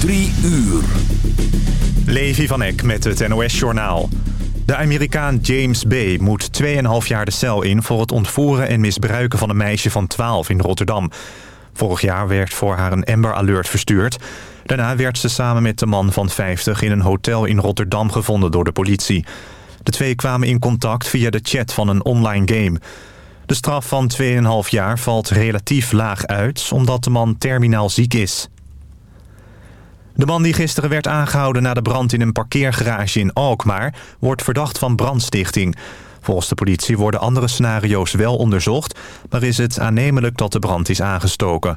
Drie uur. Levi van Eck met het NOS-journaal. De Amerikaan James B. moet 2,5 jaar de cel in... voor het ontvoeren en misbruiken van een meisje van 12 in Rotterdam. Vorig jaar werd voor haar een Amber Alert verstuurd. Daarna werd ze samen met de man van 50 in een hotel in Rotterdam gevonden door de politie. De twee kwamen in contact via de chat van een online game. De straf van 2,5 jaar valt relatief laag uit... omdat de man terminaal ziek is. De man die gisteren werd aangehouden na de brand in een parkeergarage in Alkmaar... wordt verdacht van brandstichting. Volgens de politie worden andere scenario's wel onderzocht... maar is het aannemelijk dat de brand is aangestoken.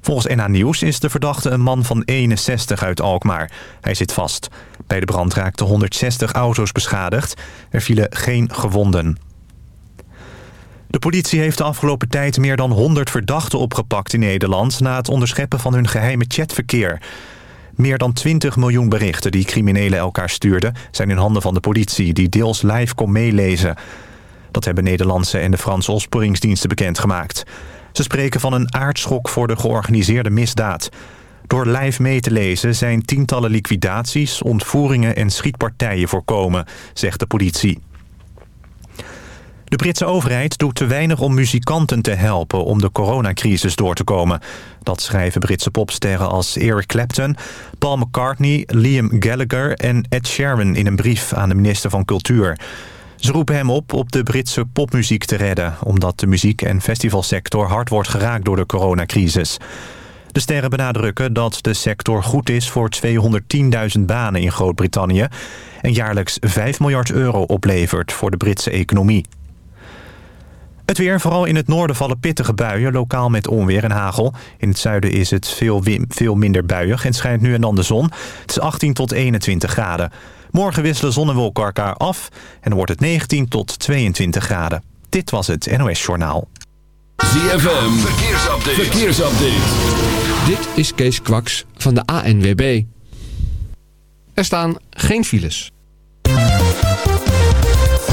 Volgens NH Nieuws is de verdachte een man van 61 uit Alkmaar. Hij zit vast. Bij de brand raakten 160 auto's beschadigd. Er vielen geen gewonden. De politie heeft de afgelopen tijd meer dan 100 verdachten opgepakt in Nederland... na het onderscheppen van hun geheime chatverkeer... Meer dan 20 miljoen berichten die criminelen elkaar stuurden... zijn in handen van de politie, die deels live kon meelezen. Dat hebben Nederlandse en de Franse opsporingsdiensten bekendgemaakt. Ze spreken van een aardschok voor de georganiseerde misdaad. Door live mee te lezen zijn tientallen liquidaties, ontvoeringen en schietpartijen voorkomen, zegt de politie. De Britse overheid doet te weinig om muzikanten te helpen om de coronacrisis door te komen. Dat schrijven Britse popsterren als Eric Clapton, Paul McCartney, Liam Gallagher en Ed Sheeran in een brief aan de minister van Cultuur. Ze roepen hem op op de Britse popmuziek te redden... omdat de muziek- en festivalsector hard wordt geraakt door de coronacrisis. De sterren benadrukken dat de sector goed is voor 210.000 banen in Groot-Brittannië... en jaarlijks 5 miljard euro oplevert voor de Britse economie. Het weer, vooral in het noorden vallen pittige buien, lokaal met onweer en hagel. In het zuiden is het veel, veel minder buiig en schijnt nu en dan de zon. Het is 18 tot 21 graden. Morgen wisselen zon en wolken elkaar af en dan wordt het 19 tot 22 graden. Dit was het NOS Journaal. ZFM, verkeersupdate. verkeersupdate. Dit is Kees Kwaks van de ANWB. Er staan geen files.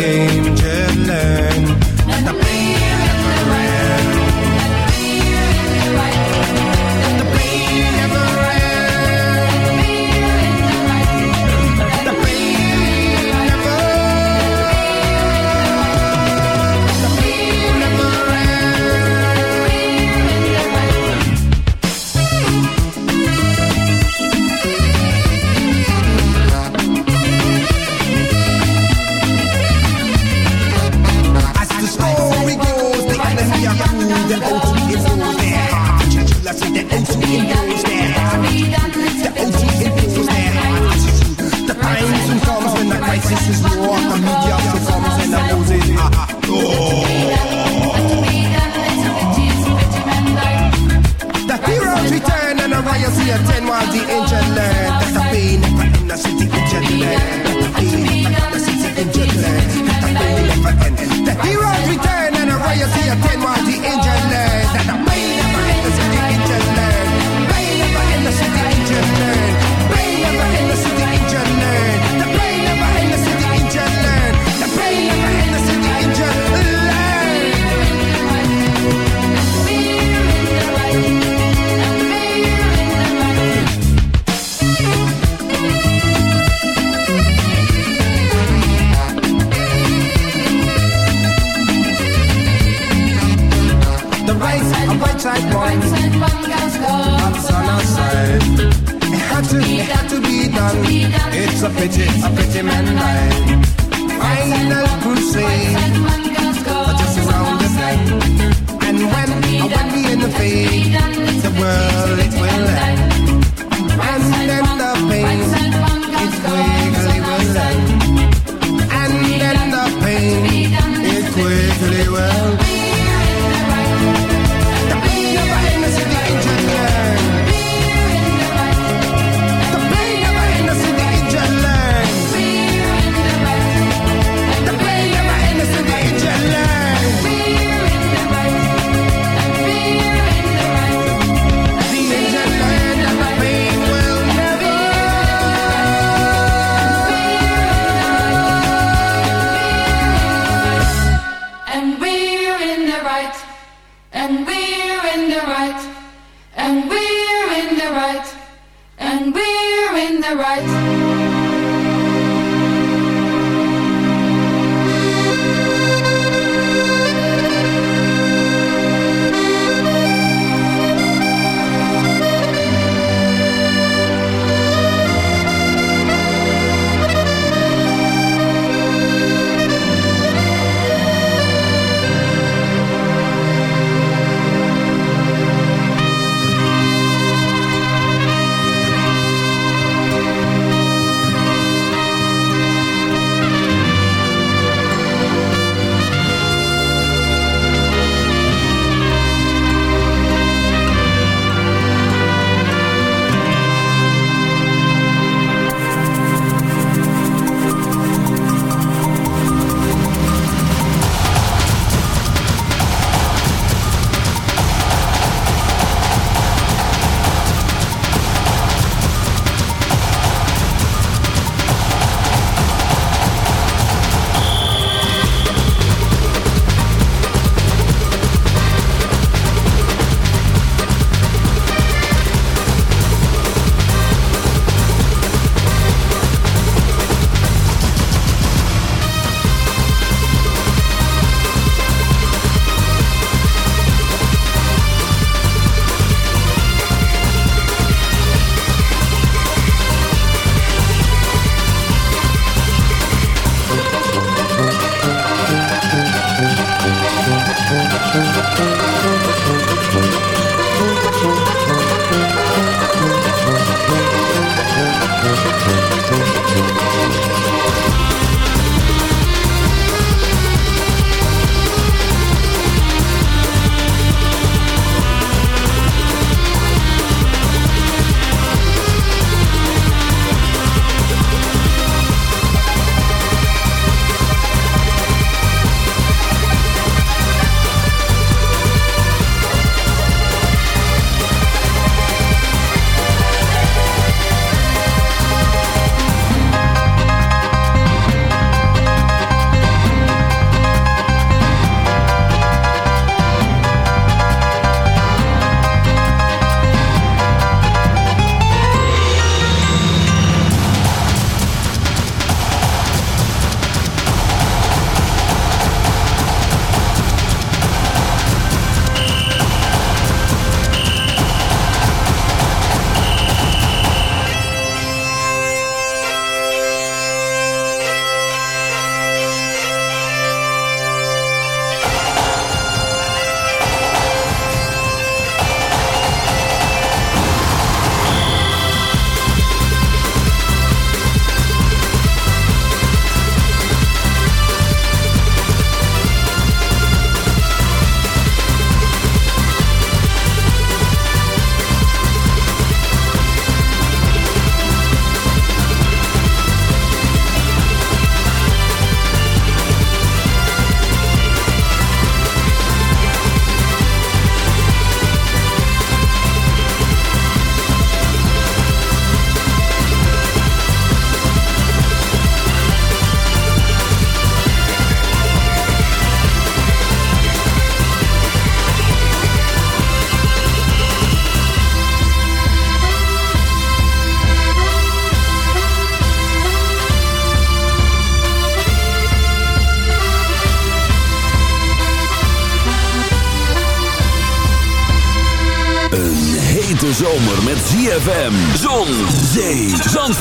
aim and line. Final crusade. Just the. And when, in the world it will end.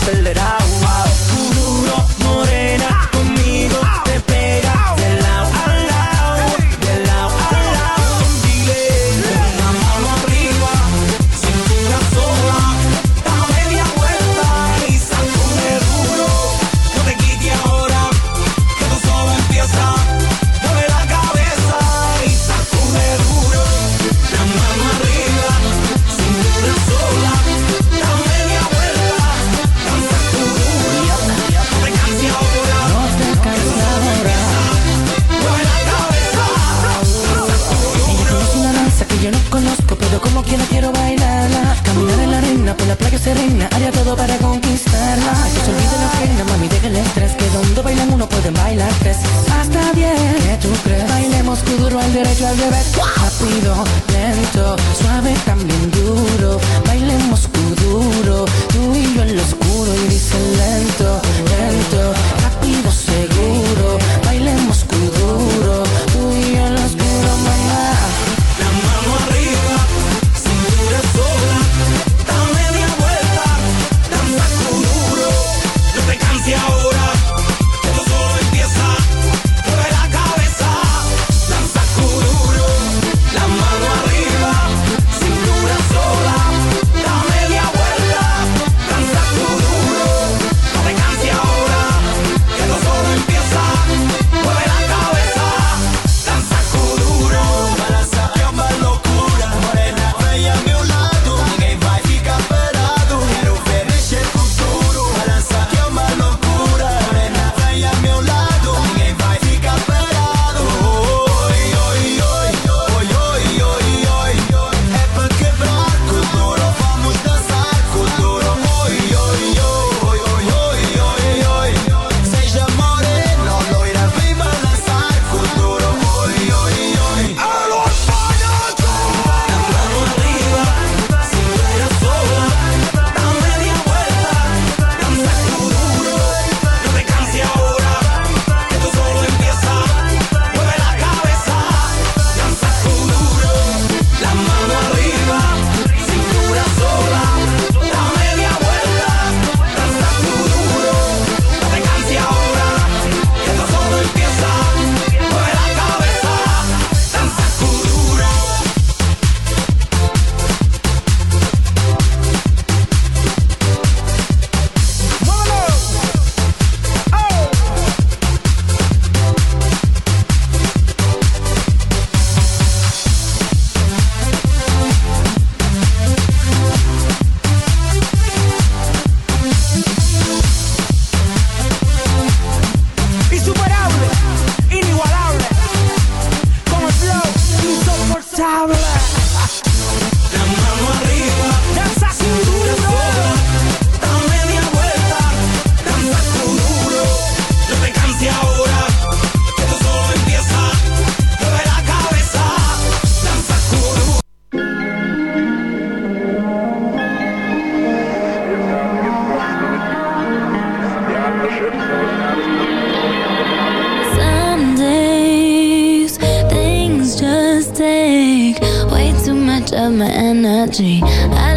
Fill it out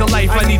The life. I need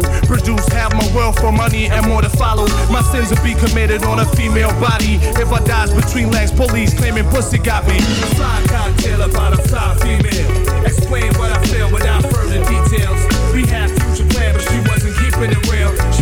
Produce half my wealth for money and more to follow. My sins will be committed on a female body. If I dies between legs, police claiming pussy got me. Fly cocktail about a fly female. Explain what I feel without further details. We had future plans, but she wasn't keeping it real. She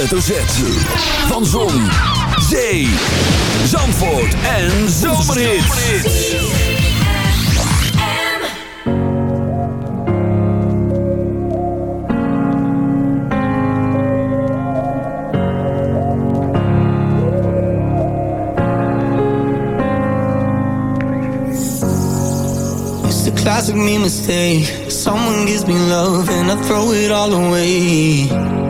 hoofdletter Z. Van Zon, Zee, Zandvoort en Zomerhits. Classic me mistake Someone gives me love and I throw it all away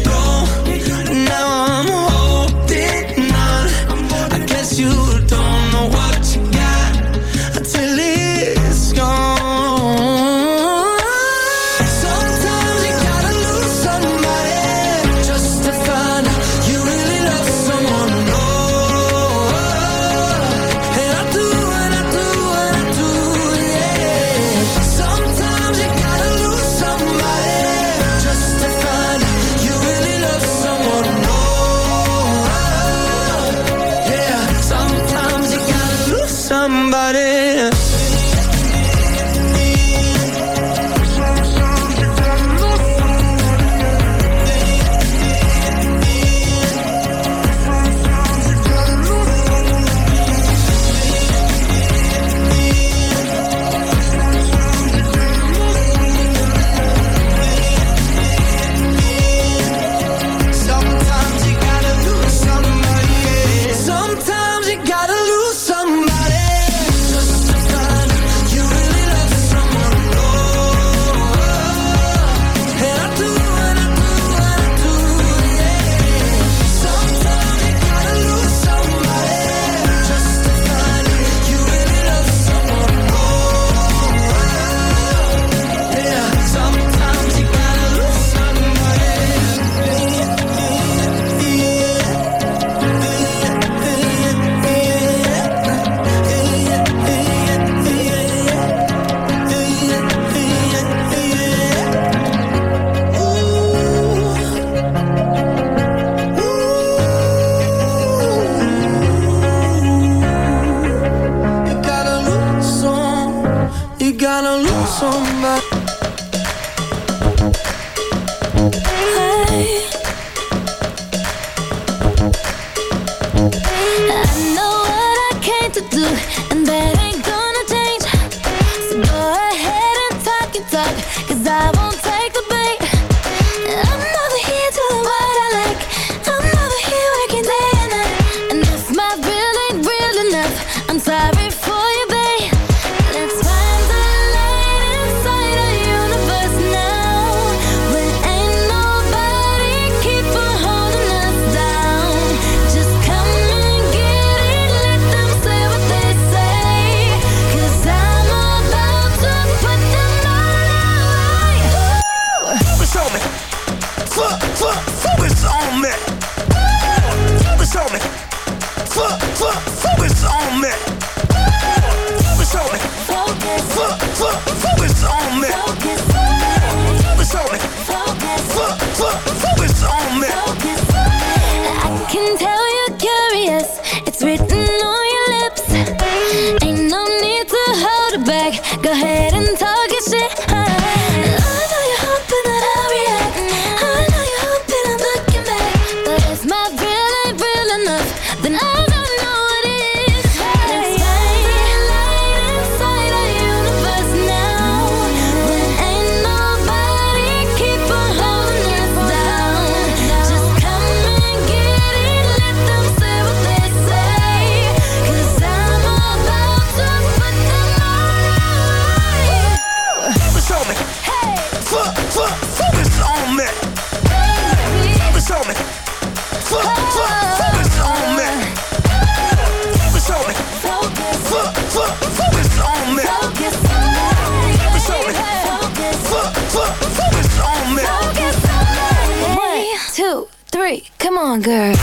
come on, girl.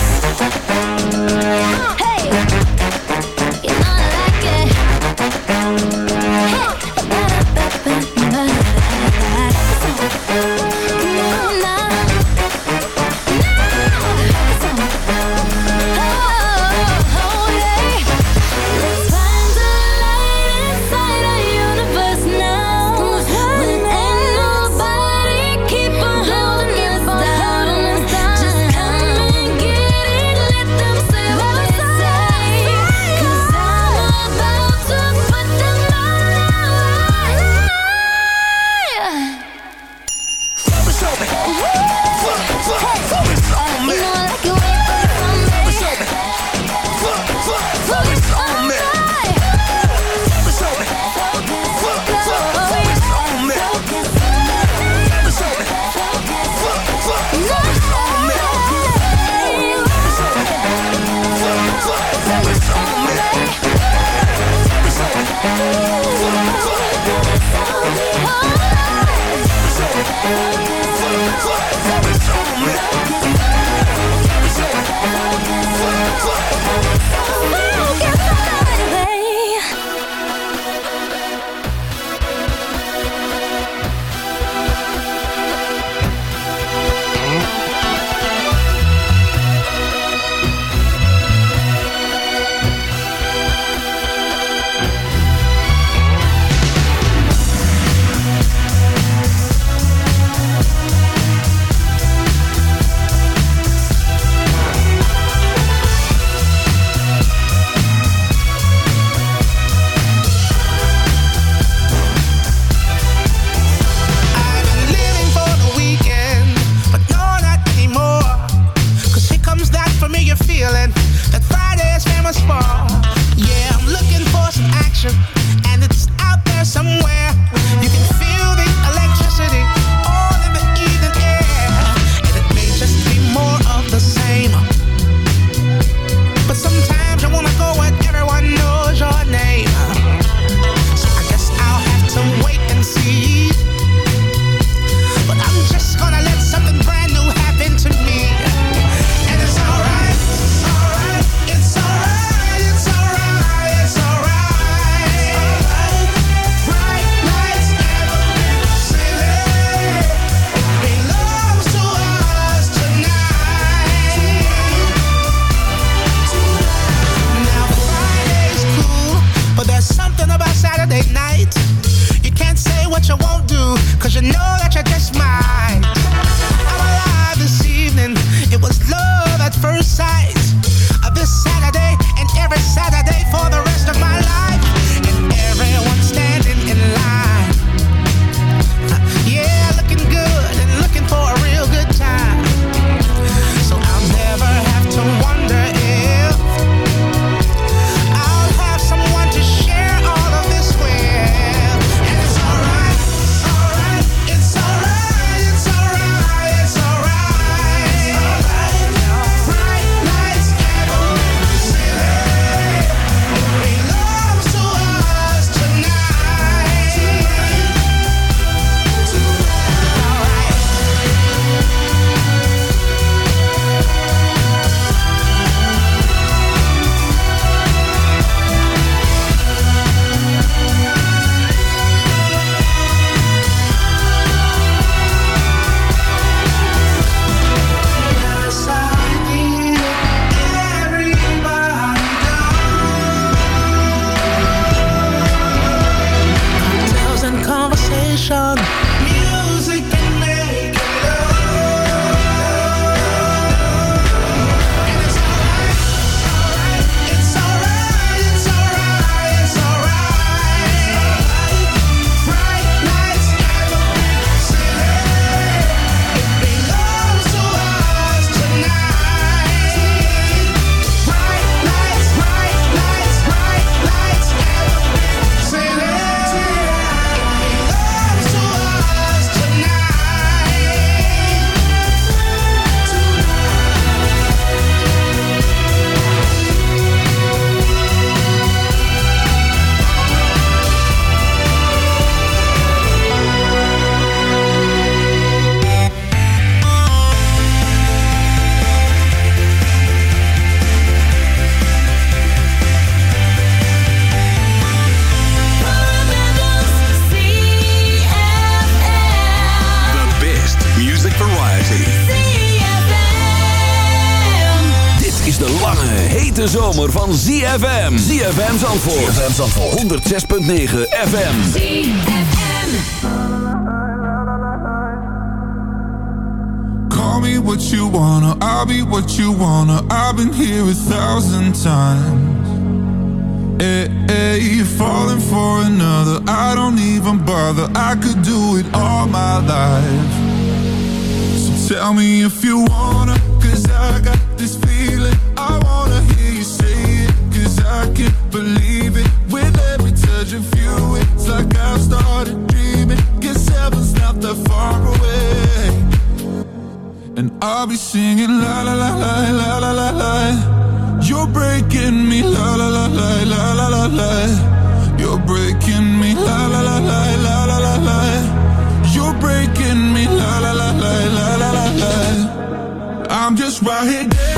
Hey, ZFM. Zandvoort. ZFM Zandvoort. 106.9 FM. ZFM. Call me what you wanna, I'll be what you wanna. I've been here a thousand times. Hey, hey, you're falling for another. I don't even bother. I could do it all my life. So tell me if you wanna, cause I got this feeling. I wanna believe it. With every touch of you, it's like I've started dreaming. Guess heaven's not that far away. And I'll be singing la la la la la la la la. You're breaking me la la la la la la la la. You're breaking me la la la la la la la la. You're breaking me la la la la la la la la. I'm just right here